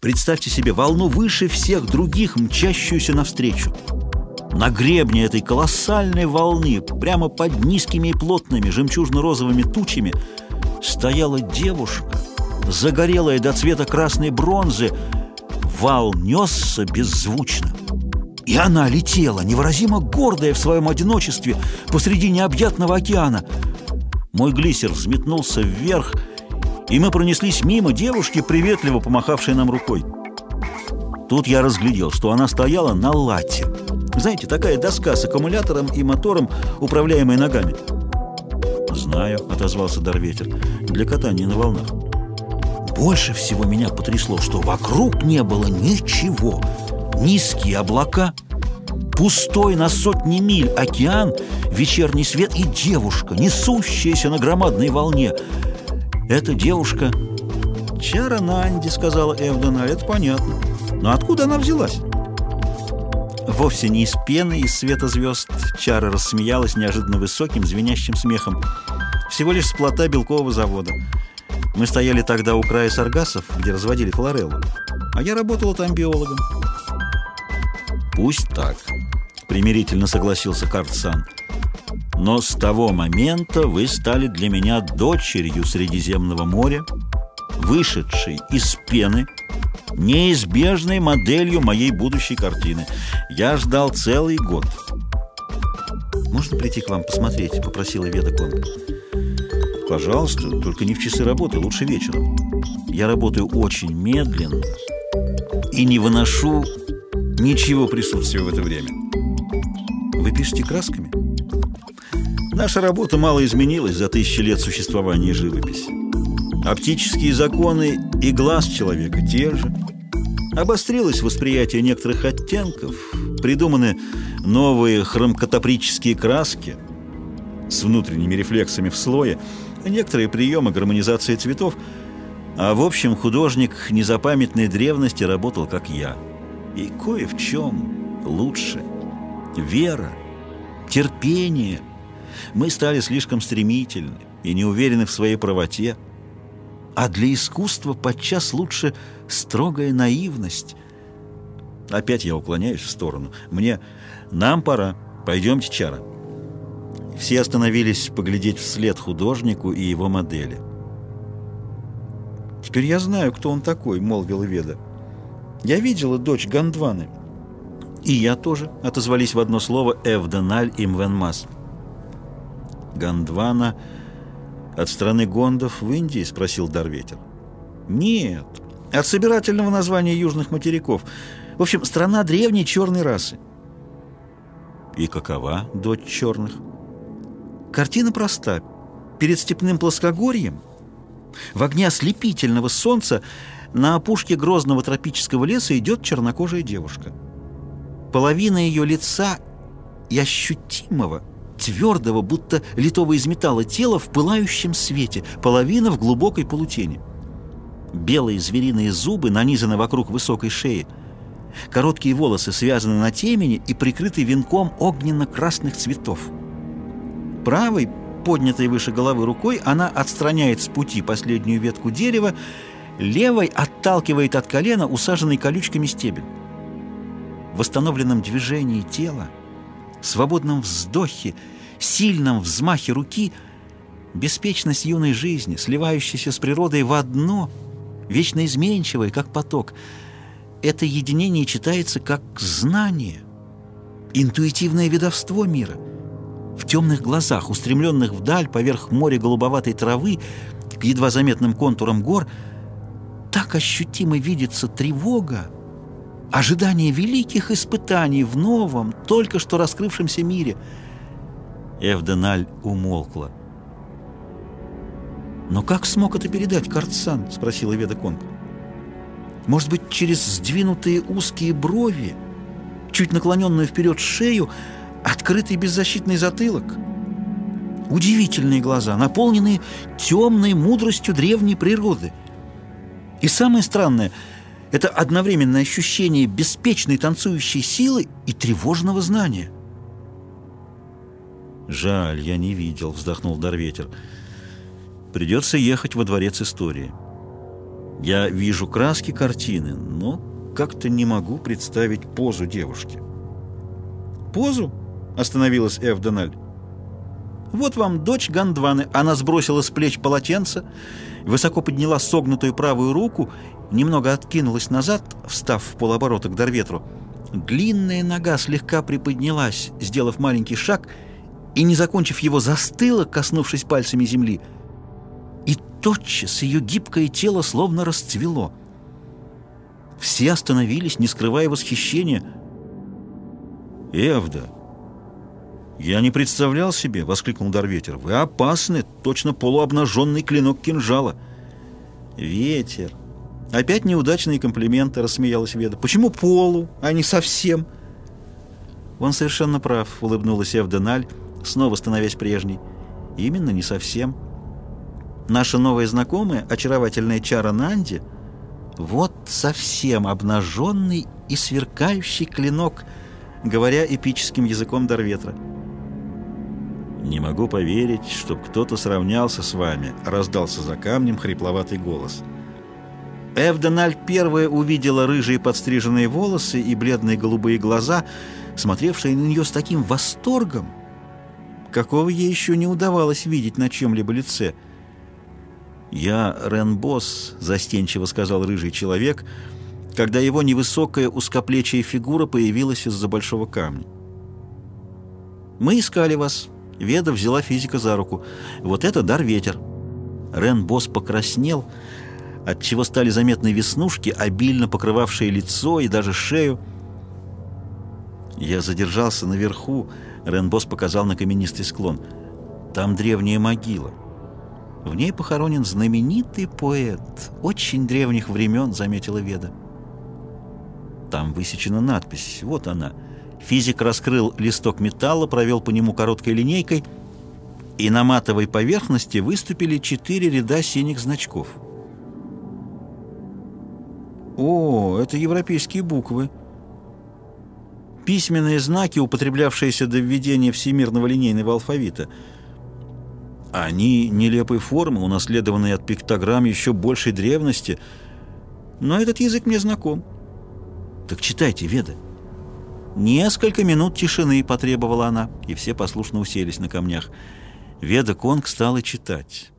Представьте себе волну выше всех других, мчащуюся навстречу. На гребне этой колоссальной волны, прямо под низкими и плотными жемчужно-розовыми тучами, стояла девушка, загорелая до цвета красной бронзы. Вал несся беззвучно. И она летела, невыразимо гордая в своем одиночестве, посреди необъятного океана. Мой глиссер взметнулся вверх, и мы пронеслись мимо девушки, приветливо помахавшей нам рукой. Тут я разглядел, что она стояла на лате. Знаете, такая доска с аккумулятором и мотором, управляемая ногами. «Знаю», — отозвался Дарветер, — «для катания на волнах». Больше всего меня потрясло, что вокруг не было ничего. Низкие облака, пустой на сотни миль океан, вечерний свет и девушка, несущаяся на громадной волне. Эта девушка... «Чара Нанди», — сказала Эвдена, — «это понятно. Но откуда она взялась?» Вовсе не из пены, из света звезд. Чара рассмеялась неожиданно высоким, звенящим смехом. Всего лишь с плота белкового завода. Мы стояли тогда у края саргасов, где разводили хлореллу. А я работала там биологом. «Пусть так», — примирительно согласился Картсан. «Но с того момента вы стали для меня дочерью Средиземного моря, вышедшей из пены, неизбежной моделью моей будущей картины. Я ждал целый год». «Можно прийти к вам посмотреть?» — попросила Веда Конг. «Пожалуйста, только не в часы работы, лучше вечером. Я работаю очень медленно и не выношу Ничего присутствия в это время. Вы пишете красками? Наша работа мало изменилась за тысячи лет существования живописи. Оптические законы и глаз человека те же. Обострилось восприятие некоторых оттенков, придуманы новые хромкатапрические краски с внутренними рефлексами в слое, некоторые приемы гармонизации цветов, а в общем художник незапамятной древности работал как я – и кое в чем лучше. Вера, терпение. Мы стали слишком стремительны и не уверены в своей правоте. А для искусства подчас лучше строгая наивность. Опять я уклоняюсь в сторону. Мне... Нам пора. Пойдемте, Чара. Все остановились поглядеть вслед художнику и его модели. «Теперь я знаю, кто он такой», — молвила Веда. Я видела дочь Гандваны. И я тоже, отозвались в одно слово Эвденаль и Мвенмас. Гандвана от страны гондов в Индии, спросил Дарветер. Нет, от собирательного названия южных материков. В общем, страна древней черной расы. И какова дочь черных? Картина проста. Перед степным плоскогорьем, в огне ослепительного солнца, на опушке грозного тропического леса идет чернокожая девушка. Половина ее лица и ощутимого, твердого, будто литого из металла тела в пылающем свете, половина в глубокой полутени. Белые звериные зубы нанизаны вокруг высокой шеи. Короткие волосы связаны на темени и прикрыты венком огненно-красных цветов. Правой, поднятой выше головы рукой, она отстраняет с пути последнюю ветку дерева левой отталкивает от колена усаженный колючками стебель. В восстановленном движении тела, свободном вздохе, сильном взмахе руки беспечность юной жизни, сливающаяся с природой в одно, вечно изменчивое, как поток. Это единение читается как знание, интуитивное ведовство мира. В темных глазах, устремленных вдаль поверх моря голубоватой травы, к едва заметным контурам гор – так ощутимо видится тревога, ожидание великих испытаний в новом, только что раскрывшемся мире. Эвденаль умолкла. «Но как смог это передать Карцан?» — спросила Веда Конг. «Может быть, через сдвинутые узкие брови, чуть наклоненную вперед шею, открытый беззащитный затылок?» Удивительные глаза, наполненные темной мудростью древней природы — и самое странное – это одновременное ощущение беспечной танцующей силы и тревожного знания. «Жаль, я не видел», – вздохнул Дарветер. «Придется ехать во дворец истории». Я вижу краски картины, но как-то не могу представить позу девушки. «Позу?» — остановилась Эвденаль. «Вот вам дочь Гандваны. Она сбросила с плеч полотенце, высоко подняла согнутую правую руку, немного откинулась назад, встав в полоборота к Дарветру. Длинная нога слегка приподнялась, сделав маленький шаг, и, не закончив его, застыла, коснувшись пальцами земли. И тотчас ее гибкое тело словно расцвело. Все остановились, не скрывая восхищения. «Эвда!» «Я не представлял себе!» — воскликнул Дарветер. «Вы опасны! Точно полуобнаженный клинок кинжала!» «Ветер!» «Опять неудачные комплименты!» — рассмеялась Веда. «Почему полу, а не совсем?» «Он совершенно прав», — улыбнулась Эвденаль, снова становясь прежней. «Именно не совсем. Наша новая знакомая, очаровательная Чара Нанди, вот совсем обнаженный и сверкающий клинок, говоря эпическим языком Дарветра». «Не могу поверить, чтоб кто-то сравнялся с вами», — раздался за камнем хрипловатый голос. Эвденаль первая увидела рыжие подстриженные волосы и бледные голубые глаза, смотревшие на нее с таким восторгом, какого ей еще не удавалось видеть на чем-либо лице. «Я Рен Босс», — застенчиво сказал рыжий человек, когда его невысокая узкоплечья фигура появилась из-за большого камня. «Мы искали вас», Веда взяла физика за руку. «Вот это дар ветер». Рен Босс покраснел, отчего стали заметны веснушки, обильно покрывавшие лицо и даже шею. Я задержался наверху. Рен Босс показал на каменистый склон. Там древняя могила. В ней похоронен знаменитый поэт, очень древних времен, заметила Веда. Там высечена надпись. Вот она — Физик раскрыл листок металла, провел по нему короткой линейкой, и на матовой поверхности выступили четыре ряда синих значков. О, это европейские буквы. Письменные знаки, употреблявшиеся до введения всемирного линейного алфавита. Они нелепой формы, унаследованные от пиктограмм еще большей древности, но этот язык мне знаком. Так читайте, Веда. Несколько минут тишины потребовала она, и все послушно уселись на камнях. Веда Конг стала читать.